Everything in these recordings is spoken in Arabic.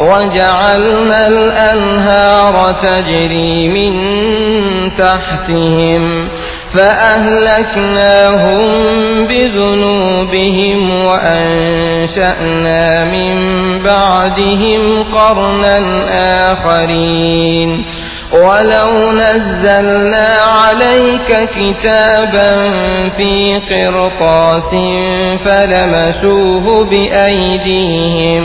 وجعلنا الأنهار تجري من تحتهم فأهلكناهم بذنوبهم وأنشأنا من بعدهم قرنا آخرين ولو نزلنا عليك كتابا في قرطاس فلمسوه بأيديهم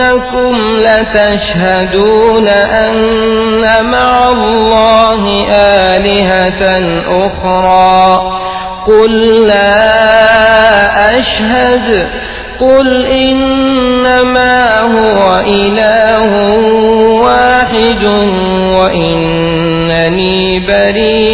أئنكم لتشهدون أن مع الله آلهة أخرى. قل لا أشهد. قل إنما هو إله واحد وإنني بريء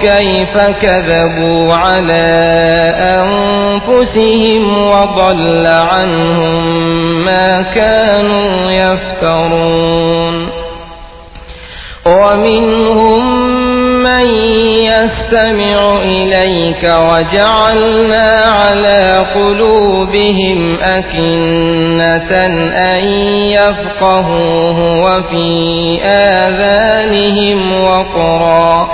كيف كذبوا على أنفسهم وضل عنهم ما كانوا يفترون. ومنهم من يستمع إليك وجعلنا على قلوبهم أكنة أن يفقهوه وفي آذانهم وقرا.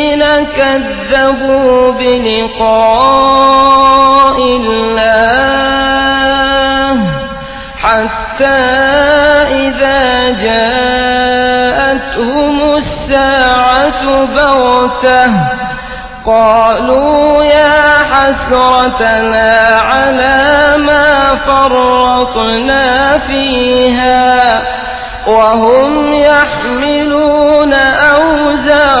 كذبوا بلقاء الله حتى إذا جاءتهم الساعة بغتة قالوا يا حسرتنا على ما فرطنا فيها وهم يحملون أوزارهم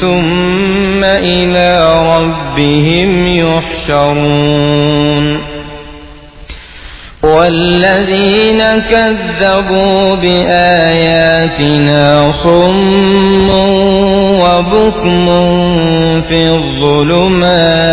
ثم إلى ربهم يحشرون والذين كذبوا بآياتنا صم وبكم في الظلمات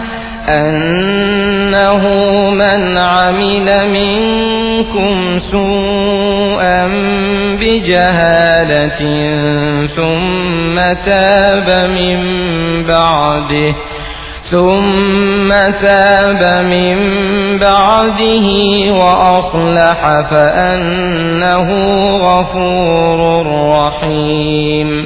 أنه من عمل منكم سوءا بجهالة ثم تاب من بعده ثم تاب من بعده وأصلح فأنه غفور رحيم.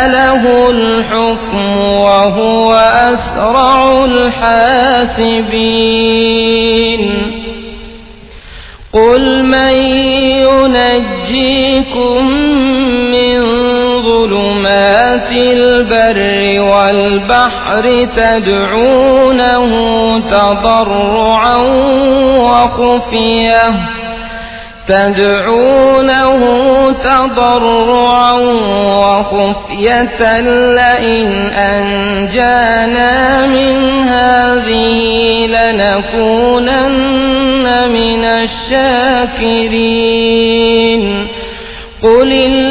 أسرع الحاسبين قل من ينجيكم من ظلمات البر والبحر تدعونه تضرعا وخفية. تدعونه تضرعا وخفية لئن أنجانا من هذه لنكونن من الشاكرين. قل الله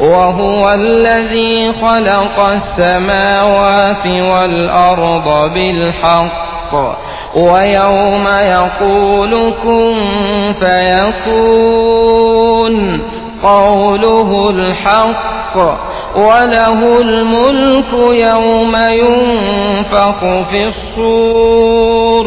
وهو الذي خلق السماوات والأرض بالحق. ويوم يقول كن فيكون قوله الحق. وله الملك يوم ينفخ في الصور.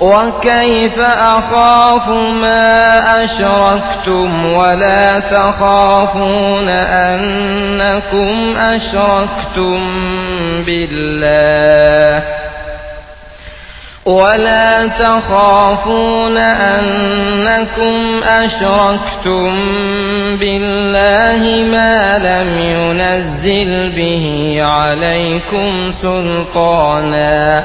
وكيف أخاف ما أشركتم ولا تخافون أنكم أشركتم بالله ولا تخافون أنكم أشركتم بالله ما لم ينزل به عليكم سلطانا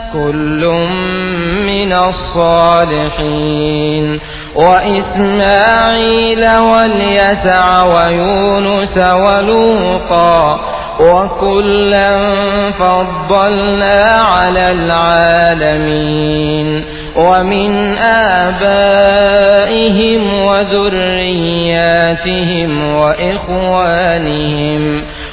كل من الصالحين. وإسماعيل واليسع ويونس ولوطا وكلا فضلنا على العالمين. ومن آبائهم وذرياتهم وإخوانهم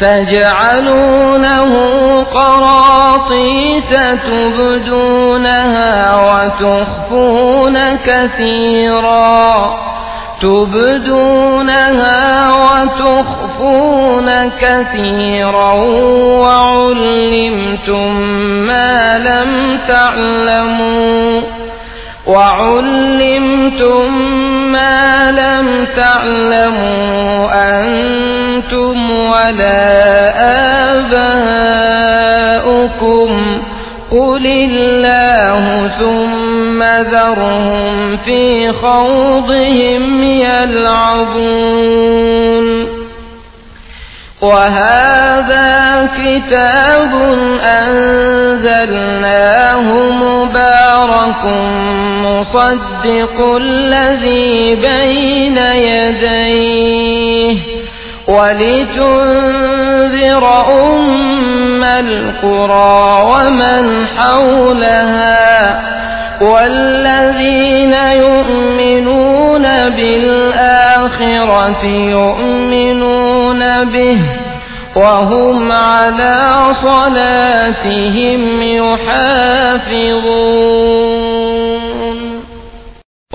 تجعلونه قراطيس تبدونها وتخفون كثيرا. تبدونها وتخفون كثيرا. وعلمتم ما لم تعلموا. وعلمتم ما لم تعلموا أنتم ولا آباؤكم. قل الله ثم ذرهم في خوضهم يلعبون. وهذا كتاب أنزلناه مبارك مصدق الذي بين يديه. ولتنذر أم القرى ومن حولها والذين يؤمنون بالآخرة يؤمنون به وهم على صلاتهم يحافظون.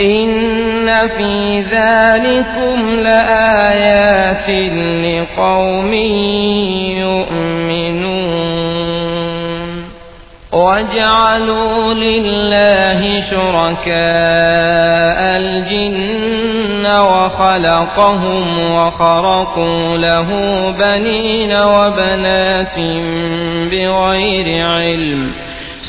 إن في ذلكم لآيات لقوم يؤمنون وجعلوا لله شركاء الجن وخلقهم وخرقوا له بنين وبنات بغير علم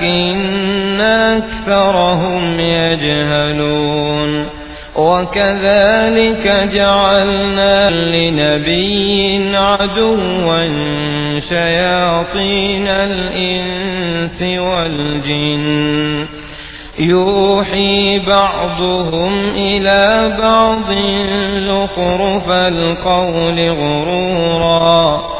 ولكن أكثرهم يجهلون. وكذلك جعلنا لنبي عدوا شياطين الإنس والجن. يوحي بعضهم إلى بعض زخرف القول غرورا.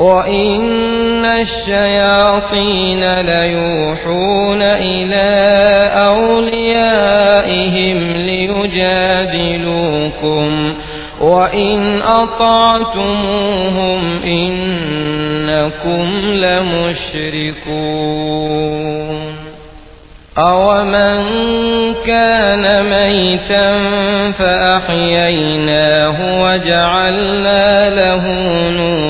وإن الشياطين ليوحون إلى أوليائهم ليجادلوكم وإن أطعتموهم إنكم لمشركون أومن كان ميتا فأحييناه وجعلنا له نورا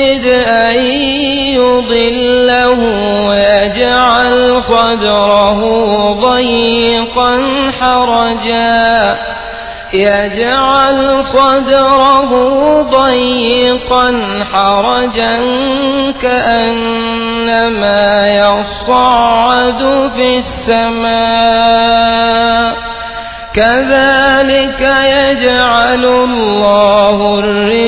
يرد أن يضله ويجعل صدره ضيقا حرجا. يجعل صدره ضيقا حرجا كأنما يصعد في السماء. كذلك يجعل الله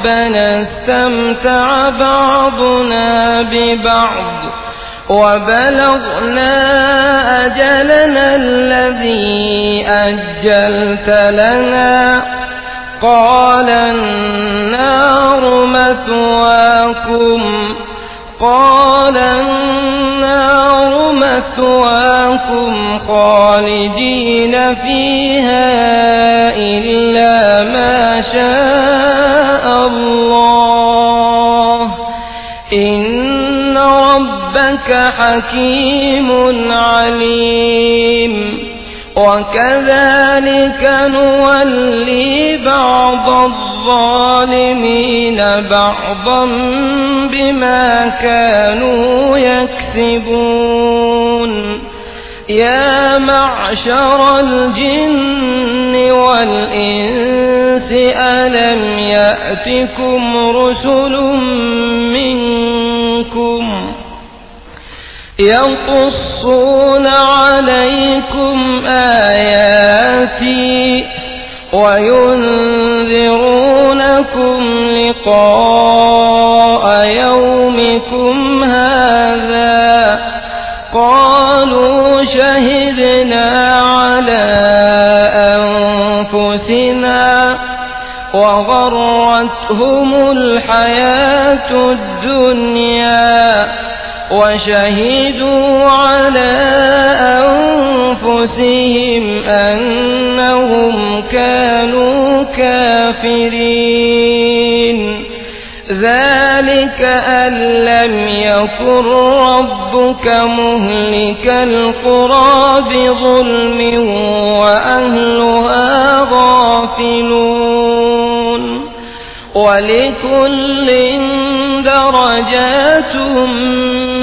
ربنا استمتع بعضنا ببعض وبلغنا أجلنا الذي أجلت لنا. قال النار مثواكم. قال النار مثواكم خالدين فيها حكيم عليم. وكذلك نولي بعض الظالمين بعضا بما كانوا يكسبون. يا معشر الجن والإنس ألم يأتكم رسل يقصون عليكم آياتي وينذرونكم لقاء يومكم هذا قالوا شهدنا على أنفسنا وغرتهم الحياة الدنيا وشهدوا على أنفسهم أنهم كانوا كافرين. ذلك أن لم يكن ربك مهلك القرى بظلم وأهلها غافلون. ولكل درجات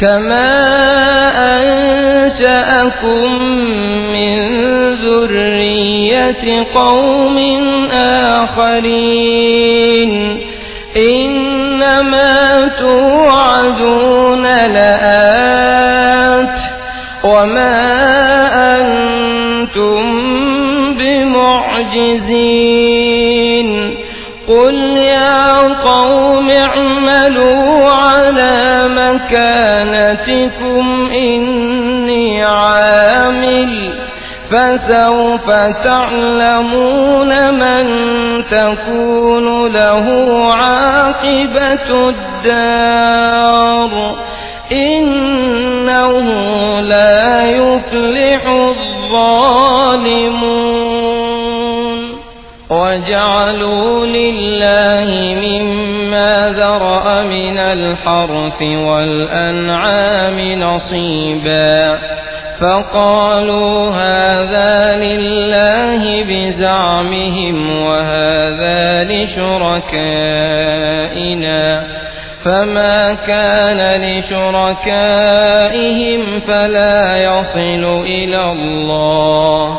كما أنشأكم من ذرية قوم آخرين إنما توعدون لآت وما أنتم بمعجزين قل يا قوم اعملوا على مكانتكم إني عامل فسوف تعلمون من تكون له عاقبة الدار إنه لا يفلح الظالمون وجعلوا لله الحرث والأنعام نصيبا فقالوا هذا لله بزعمهم وهذا لشركائنا فما كان لشركائهم فلا يصل إلى الله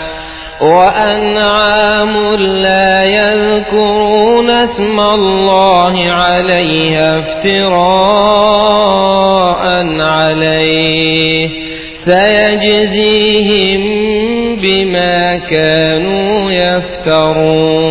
وأنعام لا يذكرون اسم الله عليها افتراء عليه سيجزيهم بما كانوا يفترون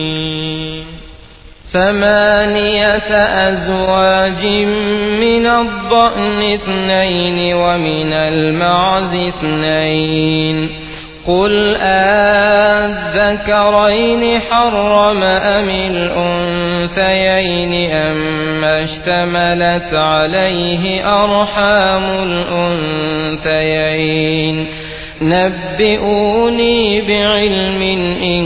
ثمانية أزواج من الضأن اثنين ومن المعز اثنين. قل آذكرين حرم أم الأنثيين أما اشتملت عليه أرحام الأنثيين. نبئوني بعلم إن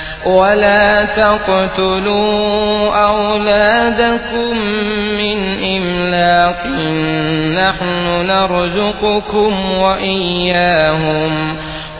ولا تقتلوا أولادكم من إملاق نحن نرزقكم وإياهم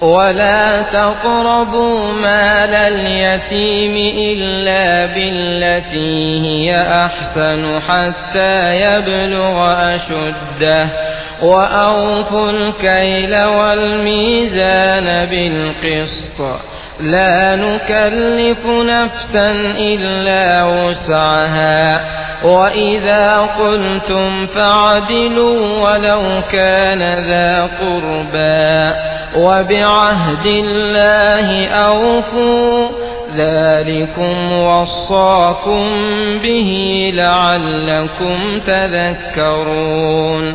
ولا تقربوا مال اليتيم إلا بالتي هي أحسن حتى يبلغ أشده وأوفوا الكيل والميزان بالقسط لا نكلف نفسا إلا وسعها. وإذا قلتم فعدلوا ولو كان ذا قربا وبعهد الله أوفوا. ذلكم وصاكم به لعلكم تذكرون.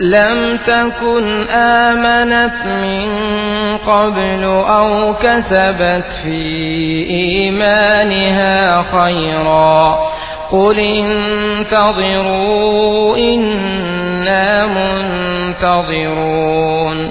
لم تكن آمنت من قبل أو كسبت في إيمانها خيرا. قل انتظروا إنا منتظرون.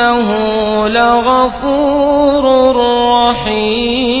إنه لغفور رحيم.